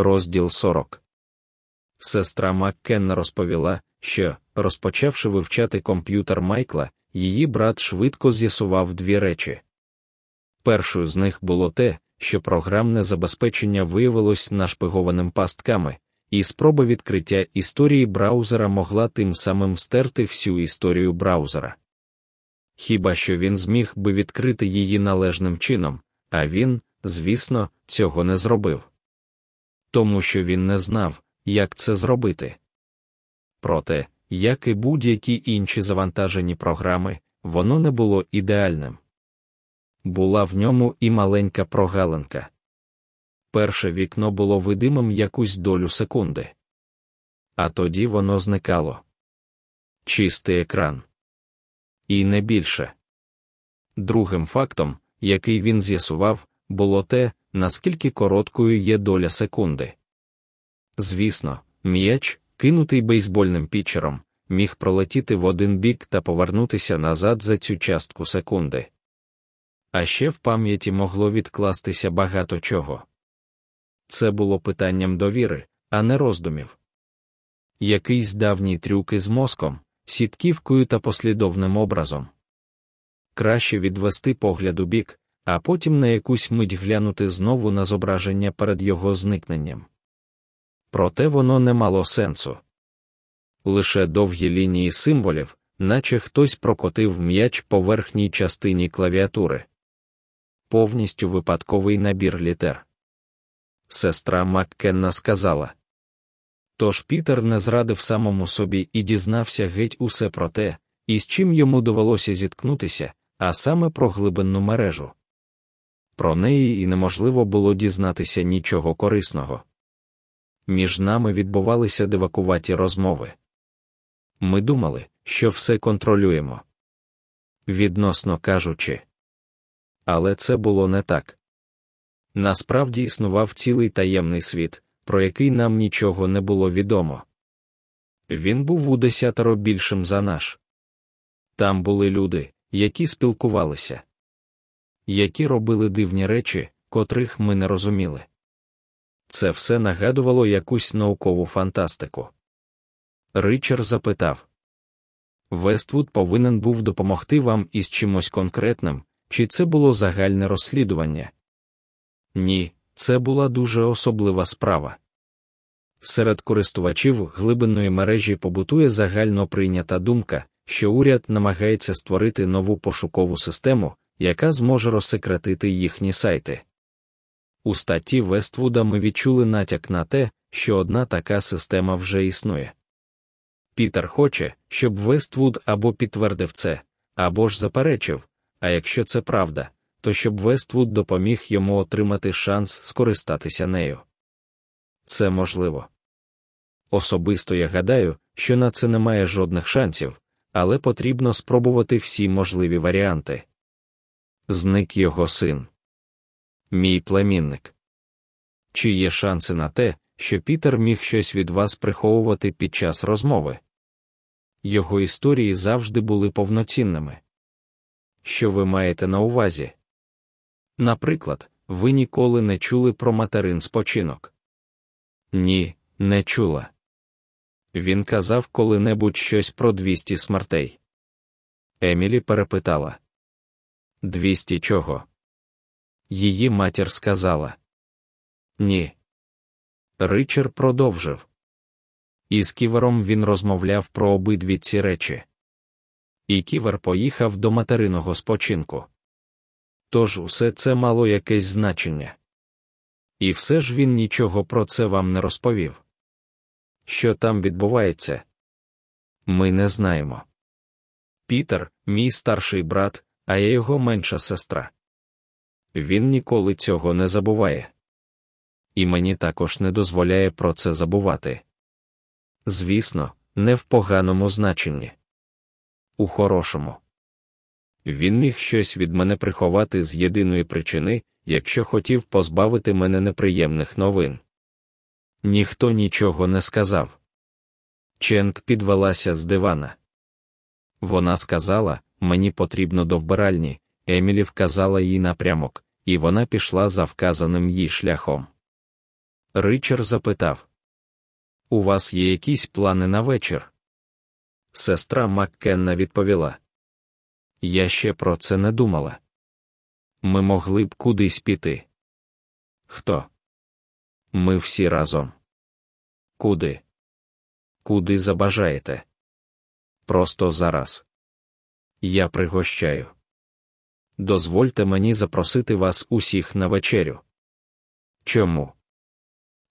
Розділ 40. Сестра Маккенна розповіла, що, розпочавши вивчати комп'ютер Майкла, її брат швидко з'ясував дві речі. Першою з них було те, що програмне забезпечення виявилось нашпигованим пастками, і спроба відкриття історії браузера могла тим самим стерти всю історію браузера. Хіба що він зміг би відкрити її належним чином, а він, звісно, цього не зробив. Тому що він не знав, як це зробити. Проте, як і будь-які інші завантажені програми, воно не було ідеальним. Була в ньому і маленька прогалинка. Перше вікно було видимим якусь долю секунди. А тоді воно зникало. Чистий екран. І не більше. Другим фактом, який він з'ясував, було те, наскільки короткою є доля секунди. Звісно, м'яч, кинутий бейсбольним пічером, міг пролетіти в один бік та повернутися назад за цю частку секунди. А ще в пам'яті могло відкластися багато чого. Це було питанням довіри, а не роздумів. Якийсь давній трюк із мозком, сітківкою та послідовним образом. Краще відвести погляд у бік, а потім на якусь мить глянути знову на зображення перед його зникненням. Проте воно не мало сенсу. Лише довгі лінії символів, наче хтось прокотив м'яч по верхній частині клавіатури. Повністю випадковий набір літер. Сестра Маккенна сказала. Тож Пітер не зрадив самому собі і дізнався геть усе про те, із чим йому довелося зіткнутися, а саме про глибинну мережу. Про неї і неможливо було дізнатися нічого корисного. Між нами відбувалися дивакуваті розмови. Ми думали, що все контролюємо. Відносно кажучи. Але це було не так. Насправді існував цілий таємний світ, про який нам нічого не було відомо. Він був у десятеро більшим за наш. Там були люди, які спілкувалися, які робили дивні речі, котрих ми не розуміли. Це все нагадувало якусь наукову фантастику. Ричард запитав Вествуд повинен був допомогти вам із чимось конкретним, чи це було загальне розслідування? Ні, це була дуже особлива справа. Серед користувачів глибинної мережі побутує загально прийнята думка, що уряд намагається створити нову пошукову систему, яка зможе розсекретити їхні сайти. У статті Вествуда ми відчули натяк на те, що одна така система вже існує. Пітер хоче, щоб Вествуд або підтвердив це, або ж заперечив, а якщо це правда, то щоб Вествуд допоміг йому отримати шанс скористатися нею. Це можливо. Особисто я гадаю, що на це немає жодних шансів, але потрібно спробувати всі можливі варіанти. Зник його син. Мій племінник. Чи є шанси на те, що Пітер міг щось від вас приховувати під час розмови? Його історії завжди були повноцінними. Що ви маєте на увазі? Наприклад, ви ніколи не чули про материн спочинок? Ні, не чула. Він казав коли-небудь щось про 200 смертей. Емілі перепитала. Двісті чого? Її матір сказала. Ні. Ричард продовжив. Із ківером він розмовляв про обидві ці речі. І ківер поїхав до материного спочинку. Тож усе це мало якесь значення. І все ж він нічого про це вам не розповів. Що там відбувається? Ми не знаємо. Пітер, мій старший брат, а я його менша сестра. Він ніколи цього не забуває. І мені також не дозволяє про це забувати. Звісно, не в поганому значенні. У хорошому. Він міг щось від мене приховати з єдиної причини, якщо хотів позбавити мене неприємних новин. Ніхто нічого не сказав. Ченк підвелася з дивана. Вона сказала, мені потрібно до вбиральні, Емілі вказала їй напрямок, і вона пішла за вказаним їй шляхом. Ричард запитав: У вас є якісь плани на вечір? Сестра Маккенна відповіла: Я ще про це не думала. Ми могли б кудись піти. Хто? Ми всі разом. Куди? Куди забажаєте? Просто зараз. Я пригощаю. Дозвольте мені запросити вас усіх на вечерю. Чому?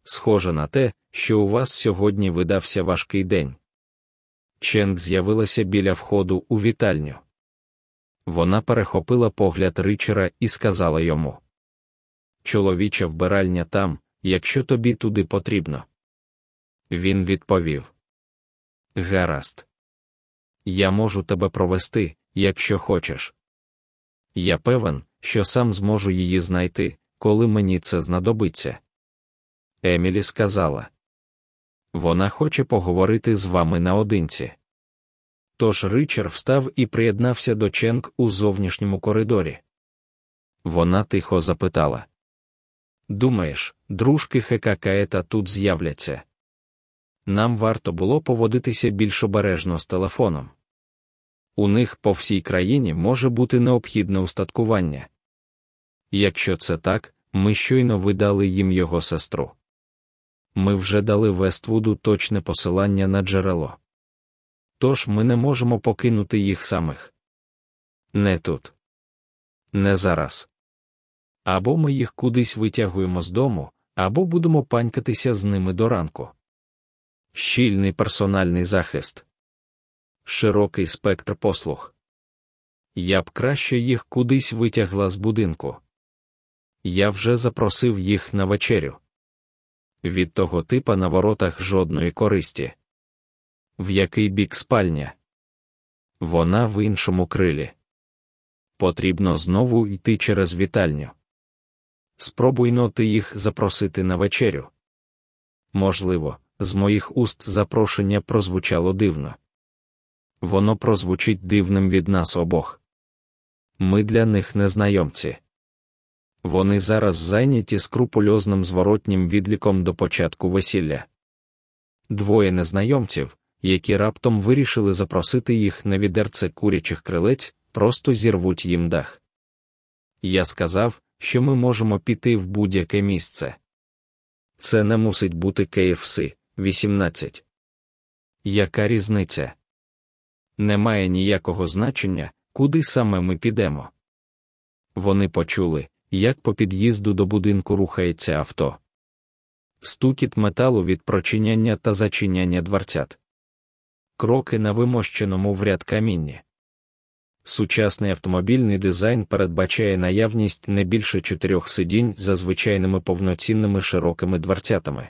Схоже на те, що у вас сьогодні видався важкий день. Ченг з'явилася біля входу у вітальню. Вона перехопила погляд Ричера і сказала йому: Чоловіча вбиральня там, якщо тобі туди потрібно. Він відповів: Гаразд. Я можу тебе провести, якщо хочеш. Я певен, що сам зможу її знайти, коли мені це знадобиться. Емілі сказала. Вона хоче поговорити з вами наодинці. Тож Ричард встав і приєднався до Ченк у зовнішньому коридорі. Вона тихо запитала: Думаєш, дружки Хекакаета тут з'являться? Нам варто було поводитися більш обережно з телефоном. У них по всій країні може бути необхідне устаткування. Якщо це так, ми щойно видали їм його сестру. Ми вже дали Вествуду точне посилання на джерело. Тож ми не можемо покинути їх самих. Не тут. Не зараз. Або ми їх кудись витягуємо з дому, або будемо панькатися з ними до ранку. Щільний персональний захист, широкий спектр послуг. Я б краще їх кудись витягла з будинку. Я вже запросив їх на вечерю. Від того типа на воротах жодної користі. В який бік спальня? Вона в іншому крилі. Потрібно знову йти через вітальню. Спробуйно ти їх запросити на вечерю. Можливо, з моїх уст запрошення прозвучало дивно. Воно прозвучить дивним від нас обох. Ми для них незнайомці. Вони зараз зайняті скрупульозним зворотнім відліком до початку весілля. Двоє незнайомців, які раптом вирішили запросити їх на відерце курячих крилець, просто зірвуть їм дах. Я сказав, що ми можемо піти в будь-яке місце. Це не мусить бути KFC, 18. Яка різниця? Немає ніякого значення, куди саме ми підемо. Вони почули, як по під'їзду до будинку рухається авто. Стукіт металу від прочиняння та зачиняння дверцят. Кроки на вимощеному в ряд камінні. Сучасний автомобільний дизайн передбачає наявність не більше чотирьох сидінь за звичайними повноцінними широкими дверцятами.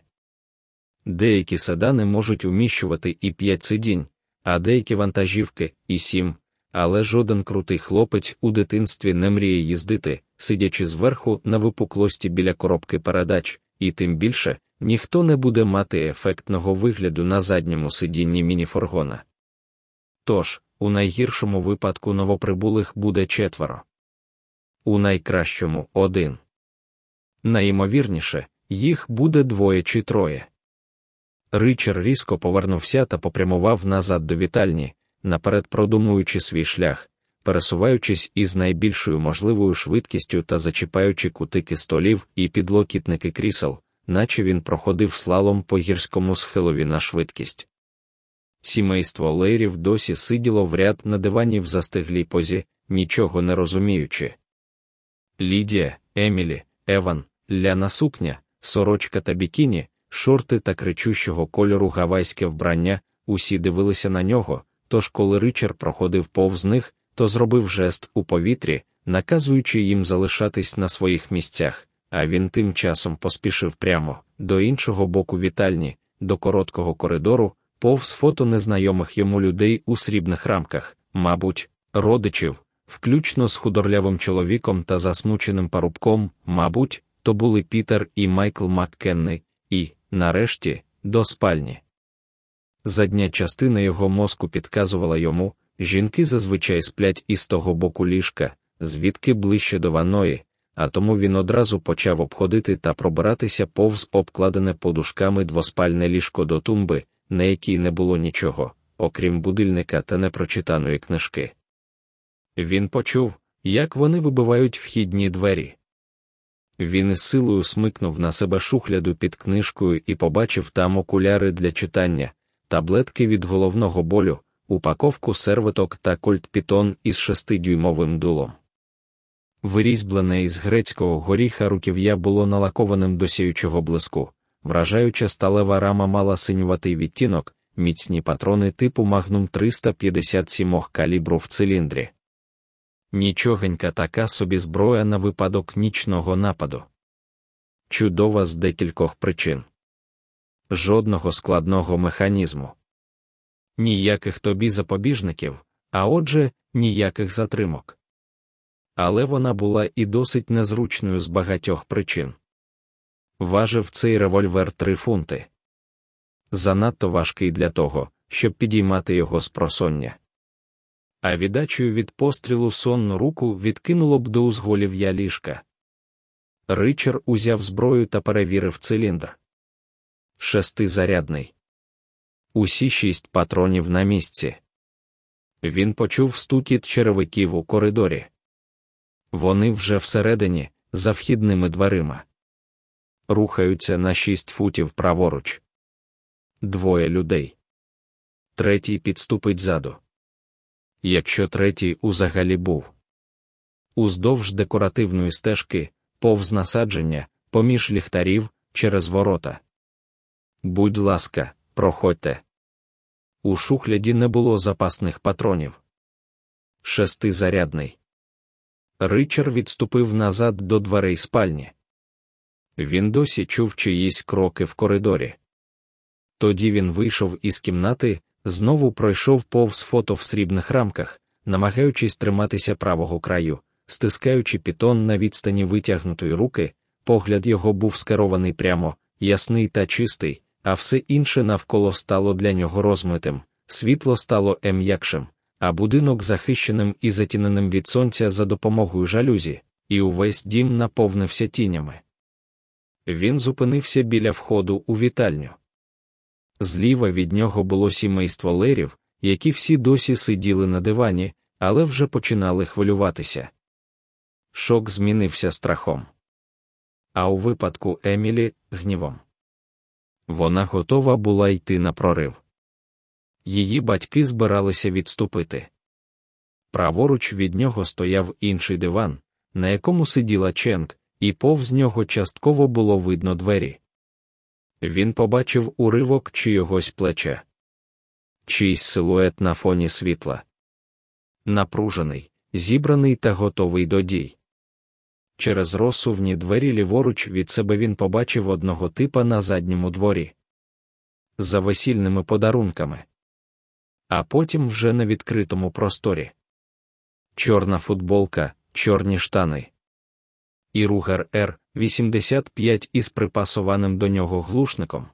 Деякі седани можуть уміщувати і п'ять сидінь, а деякі вантажівки і сім, але жоден крутий хлопець у дитинстві не мріє їздити, сидячи зверху на випуклості біля коробки передач, і тим більше ніхто не буде мати ефектного вигляду на задньому сидінні мініфоргона. Тож, у найгіршому випадку новоприбулих буде четверо. У найкращому один. Найімовірніше, їх буде двоє чи троє. Ричард різко повернувся та попрямував назад до вітальні, наперед продумуючи свій шлях, пересуваючись із найбільшою можливою швидкістю та зачіпаючи кутики столів і підлокітники крісел, наче він проходив слалом по гірському схилові на швидкість. Сімейство лейрів досі сиділо в ряд на дивані в застиглій позі, нічого не розуміючи. Лідія, Емілі, Еван, ляна сукня, сорочка та бікіні, шорти та кричущого кольору гавайське вбрання, усі дивилися на нього, тож коли Ричард проходив повз них, то зробив жест у повітрі, наказуючи їм залишатись на своїх місцях, а він тим часом поспішив прямо до іншого боку вітальні, до короткого коридору, повз фото незнайомих йому людей у срібних рамках, мабуть, родичів, включно з худорлявим чоловіком та засмученим парубком, мабуть, то були Пітер і Майкл Маккенни, і, нарешті, до спальні. Задня частина його мозку підказувала йому, жінки зазвичай сплять із того боку ліжка, звідки ближче до ванної, а тому він одразу почав обходити та пробиратися повз обкладене подушками двоспальне ліжко до тумби, на якій не було нічого, окрім будильника та непрочитаної книжки. Він почув, як вони вибивають вхідні двері. Він із силою смикнув на себе шухляду під книжкою і побачив там окуляри для читання, таблетки від головного болю, упаковку серветок та кольт-пітон із шестидюймовим дулом. Вирізьблене із грецького горіха руків'я було налакованим до сіючого блиску, вражаюча сталева рама мала синюватий відтінок, міцні патрони типу Magnum 357 калібру в циліндрі. Нічогенька така собі зброя на випадок нічного нападу. Чудова з декількох причин. Жодного складного механізму. Ніяких тобі запобіжників, а отже, ніяких затримок. Але вона була і досить незручною з багатьох причин. Важив цей револьвер три фунти. Занадто важкий для того, щоб підіймати його з просоння а віддачею від пострілу сонну руку відкинуло б до узголів'я ліжка. Ричар узяв зброю та перевірив циліндр. Шестизарядний. Усі шість патронів на місці. Він почув стукіт черевиків у коридорі. Вони вже всередині, за вхідними дверима. Рухаються на шість футів праворуч. Двоє людей. Третій підступить ззаду якщо третій узагалі був. Уздовж декоративної стежки, повз насадження, поміж ліхтарів, через ворота. Будь ласка, проходьте. У шухляді не було запасних патронів. Шестизарядний. Ричар відступив назад до дверей спальні. Він досі чув чиїсь кроки в коридорі. Тоді він вийшов із кімнати, знову пройшов повз фото в срібних рамках, намагаючись триматися правого краю, стискаючи пітон на відстані витягнутої руки, погляд його був скерований прямо, ясний та чистий, а все інше навколо стало для нього розмитим, світло стало ем'якшим, а будинок захищеним і затіненим від сонця за допомогою жалюзі, і увесь дім наповнився тінями. Він зупинився біля входу у вітальню. Зліва від нього було сімейство лерів, які всі досі сиділи на дивані, але вже починали хвилюватися. Шок змінився страхом. А у випадку Емілі гнівом. Вона готова була йти на прорив. Її батьки збиралися відступити. Праворуч від нього стояв інший диван, на якому сиділа Ченк, і повз нього частково було видно двері. Він побачив уривок чийогось плеча. Чийсь силует на фоні світла. Напружений, зібраний та готовий до дій. Через розсувні двері ліворуч від себе він побачив одного типа на задньому дворі. За весільними подарунками. А потім вже на відкритому просторі. Чорна футболка, чорні штани. І Ругер Р 85 із припасованим до нього глушником.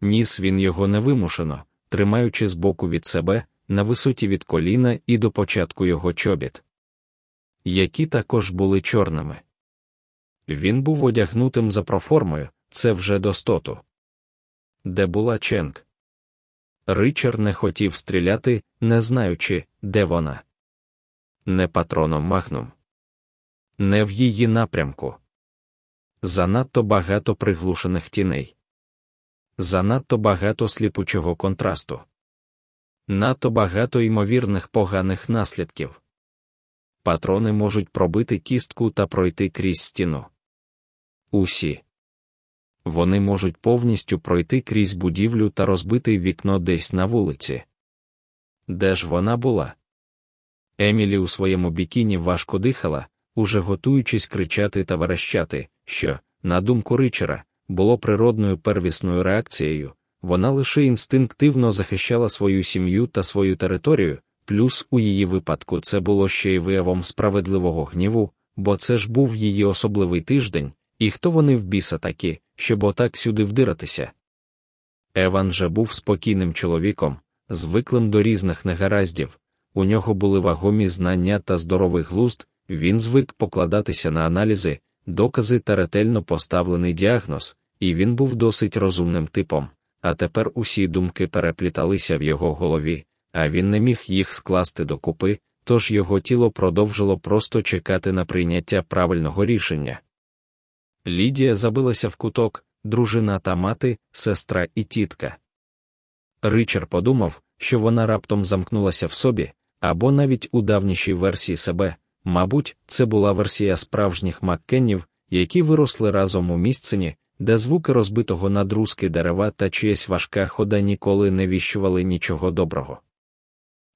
Ніс він його невимушено, тримаючи збоку від себе, на висоті від коліна і до початку його чобіт, які також були чорними. Він був одягнутим за проформою, це вже достоту. Де була Ченк? Ричар не хотів стріляти, не знаючи, де вона. Не патроном махнув. Не в її напрямку занадто багато приглушених тіней, занадто багато сліпучого контрасту, надто багато ймовірних поганих наслідків. Патрони можуть пробити кістку та пройти крізь стіну. Усі вони можуть повністю пройти крізь будівлю та розбити вікно десь на вулиці. Де ж вона була? Емілі у своєму бікіні важко дихала, уже готуючись кричати та верещати, що, на думку Ричера, було природною первісною реакцією, вона лише інстинктивно захищала свою сім'ю та свою територію, плюс у її випадку це було ще й виявом справедливого гніву, бо це ж був її особливий тиждень, і хто вони в біса такі, щоб отак сюди вдиратися. Еван же був спокійним чоловіком, звиклим до різних негараздів, у нього були вагомі знання та здоровий глузд, він звик покладатися на аналізи, докази та ретельно поставлений діагноз, і він був досить розумним типом, а тепер усі думки перепліталися в його голові, а він не міг їх скласти докупи, тож його тіло продовжило просто чекати на прийняття правильного рішення. Лідія забилася в куток, дружина та мати, сестра і тітка. Ричард подумав, що вона раптом замкнулася в собі, або навіть у давнішій версії себе, мабуть, це була версія справжніх маккеннів, які виросли разом у місцині, де звуки розбитого на друзки дерева та чиясь важка хода ніколи не віщували нічого доброго.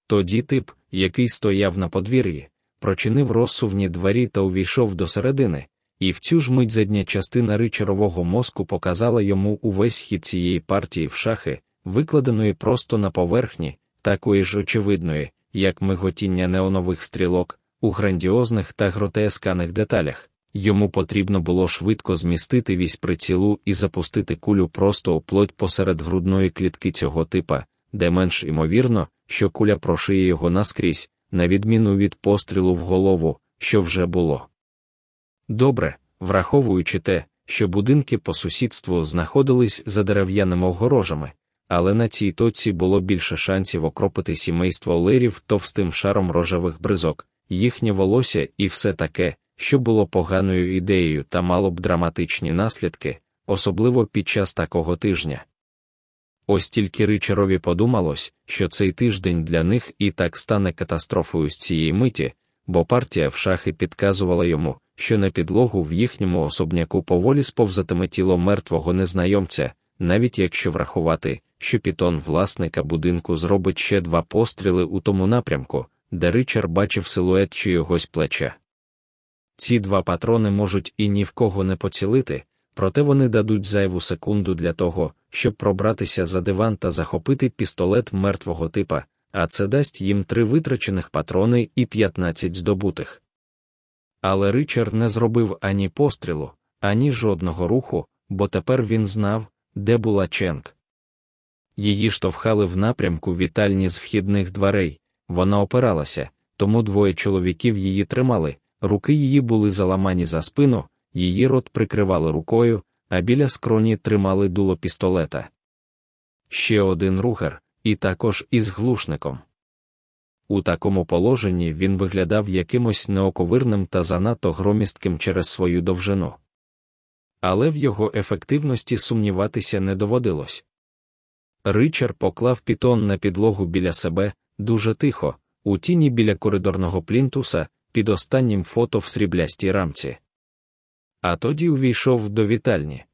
Тоді тип, який стояв на подвір'ї, прочинив розсувні двері та увійшов до середини, і в цю ж мить задня частина ричарового мозку показала йому увесь хід цієї партії в шахи, викладеної просто на поверхні, такої ж очевидної, як миготіння неонових стрілок, у грандіозних та гротесканих деталях. Йому потрібно було швидко змістити вісь прицілу і запустити кулю просто у плоть посеред грудної клітки цього типа, де менш імовірно, що куля прошиє його наскрізь, на відміну від пострілу в голову, що вже було. Добре, враховуючи те, що будинки по сусідству знаходились за дерев'яними огорожами, але на цій тоці було більше шансів окропити сімейство лерів товстим шаром рожевих бризок, їхнє волосся і все таке, що було поганою ідеєю та мало б драматичні наслідки, особливо під час такого тижня. Ось тільки Ричарові подумалось, що цей тиждень для них і так стане катастрофою з цієї миті, бо партія в шахи підказувала йому, що на підлогу в їхньому особняку поволі сповзатиме тіло мертвого незнайомця, навіть якщо врахувати, що пітон власника будинку зробить ще два постріли у тому напрямку, де Ричар бачив силует чийогось плеча. Ці два патрони можуть і ні в кого не поцілити, проте вони дадуть зайву секунду для того, щоб пробратися за диван та захопити пістолет мертвого типа, а це дасть їм три витрачених патрони і 15 здобутих. Але Ричард не зробив ані пострілу, ані жодного руху, бо тепер він знав, де була Ченк. Її штовхали в напрямку вітальні з вхідних дверей, вона опиралася, тому двоє чоловіків її тримали, руки її були заламані за спину, її рот прикривали рукою, а біля скроні тримали дуло пістолета. Ще один рухар, і також із глушником. У такому положенні він виглядав якимось неоковирним та занадто громістким через свою довжину. Але в його ефективності сумніватися не доводилось. Ричард поклав пітон на підлогу біля себе дуже тихо, у тіні біля коридорного плінтуса, під останнім фото в сріблястій рамці. А тоді увійшов до вітальні.